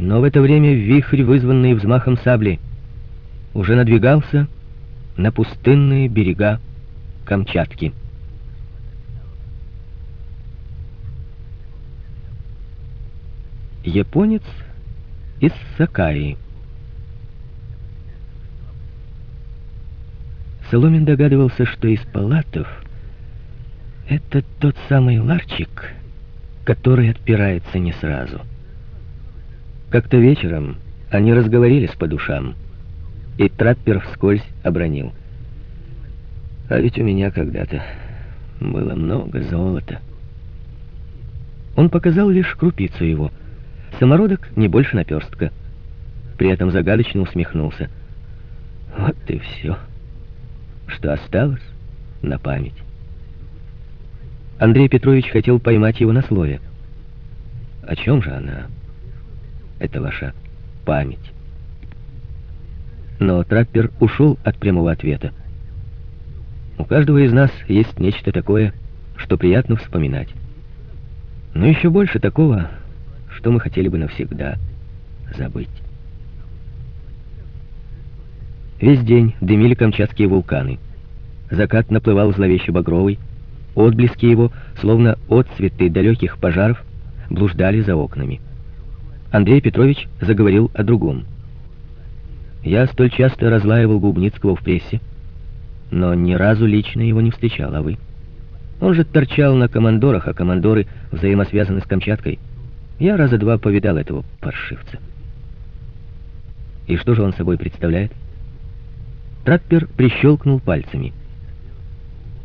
Но в это время вихрь, вызванный взмахом сабли, уже надвигался на пустынные берега Камчатки. Японец из Сакаи. Соломин догадывался, что из палатов это тот самый ларчик, который отпирается не сразу. Как-то вечером они разговорились по душам, и траппер вскользь обронил. А ведь у меня когда-то было много золота. Он показал лишь крупицу его. Самородок не больше наперстка. При этом загадочно усмехнулся. Вот и все, что осталось на память. Андрей Петрович хотел поймать его на слове. О чем же она? Это ваша память. Но траппер ушел от прямого ответа. У каждого из нас есть нечто такое, что приятно вспоминать. Но еще больше такого, что мы хотели бы навсегда забыть. Весь день дымили камчатские вулканы. Закат наплывал зловеще багровый, Отблески его, словно отцветы далеких пожаров, блуждали за окнами. Андрей Петрович заговорил о другом. Я столь часто разлаивал Губницкого в прессе, но ни разу лично его не встречал, а вы? Он же торчал на командорах, а командоры взаимосвязаны с Камчаткой. Я раза два повидал этого паршивца. И что же он собой представляет? Траппер прищелкнул пальцами.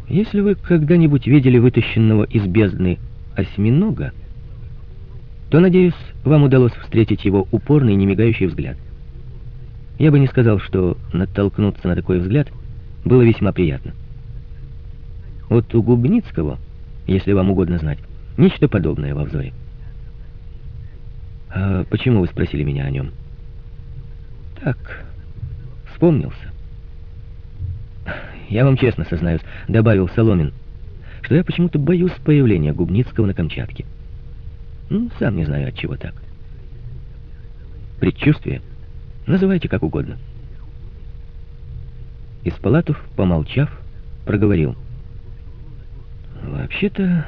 Если вы когда-нибудь видели вытащенного из бездны осьминога, то, надеюсь, вам удалось встретить его упорный, немигающий взгляд. Я бы не сказал, что натолкнуться на такой взгляд было весьма приятно. Вот у Губницкого, если вам угодно знать, нечто подобное во взоре. А почему вы спросили меня о нем? Так, вспомнился. Я вам честно сознаюсь, добавил Соломин, что я почему-то боюсь появления Губницкого на Камчатке. Ну, сам не знаю, от чего так. Предчувствие? Называйте как угодно. Из палатов, помолчав, проговорил. Вообще-то,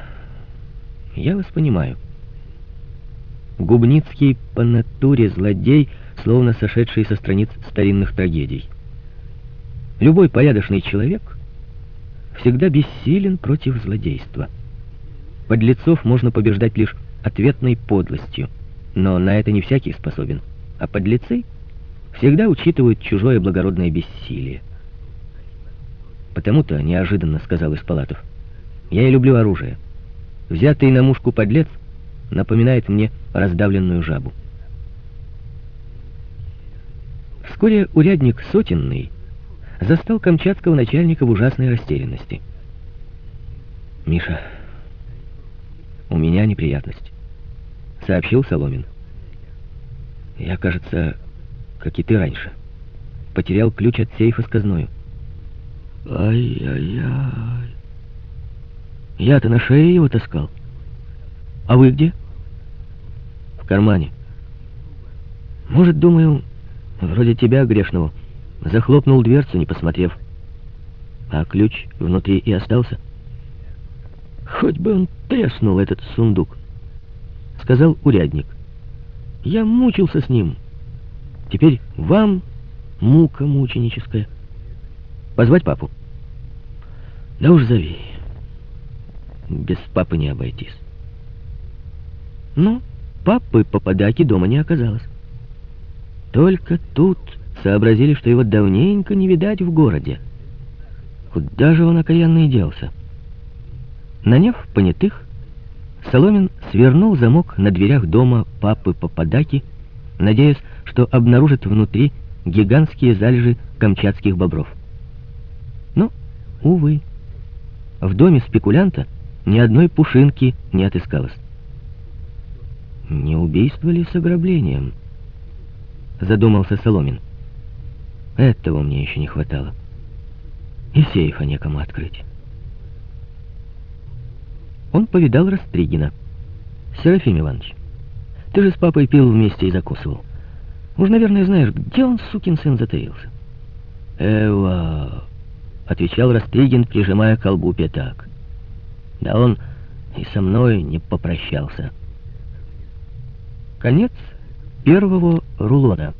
я вас понимаю. Губницкий по натуре злодей, словно сошедший со страниц старинных трагедий. Любой порядочный человек всегда бессилен против злодейства. Подлецов можно побеждать лишь ответной подлостью, но на это не всякий способен, а подлецы всегда учитывают чужое благородное бессилие. Потому-то неожиданно сказал из палатов, я и люблю оружие. Взятый на мушку подлец напоминает мне раздавленную жабу. Вскоре урядник Сотенный застал камчатского начальника в ужасной растерянности. «Миша, у меня неприятность», — сообщил Соломин. «Я, кажется, как и ты раньше, потерял ключ от сейфа с казною». «Ай-яй-яй! Я-то на шее его таскал. А вы где?» «В кармане. Может, думаю, вроде тебя, грешного». Захлопнул дверцу, не посмотрев. А ключ внутри и остался. Хоть бы он треснул, этот сундук, сказал урядник. Я мучился с ним. Теперь вам мука мученическая. Позвать папу? Да уж зови. Без папы не обойтись. Но папы попадаки дома не оказалось. Только тут сообразили, что его давненько не видать в городе. Куда же он окаянный делся? Наняв понятых, Соломин свернул замок на дверях дома папы Попадаки, надеясь, что обнаружит внутри гигантские залежи камчатских бобров. Но, увы, в доме спекулянта ни одной пушинки не отыскалось. Не убийство ли с ограблением? Задумался Соломин. Этого мне еще не хватало. И сейфа некому открыть. Он повидал Растригина. Серафим Иванович, Ты же с папой пил вместе и закусывал. Уж, наверное, знаешь, где он, сукин сын, затаился. Эва, отвечал Растыгин, прижимая к колбу пятак. Да он и со мной не попрощался. Конец первого рулона.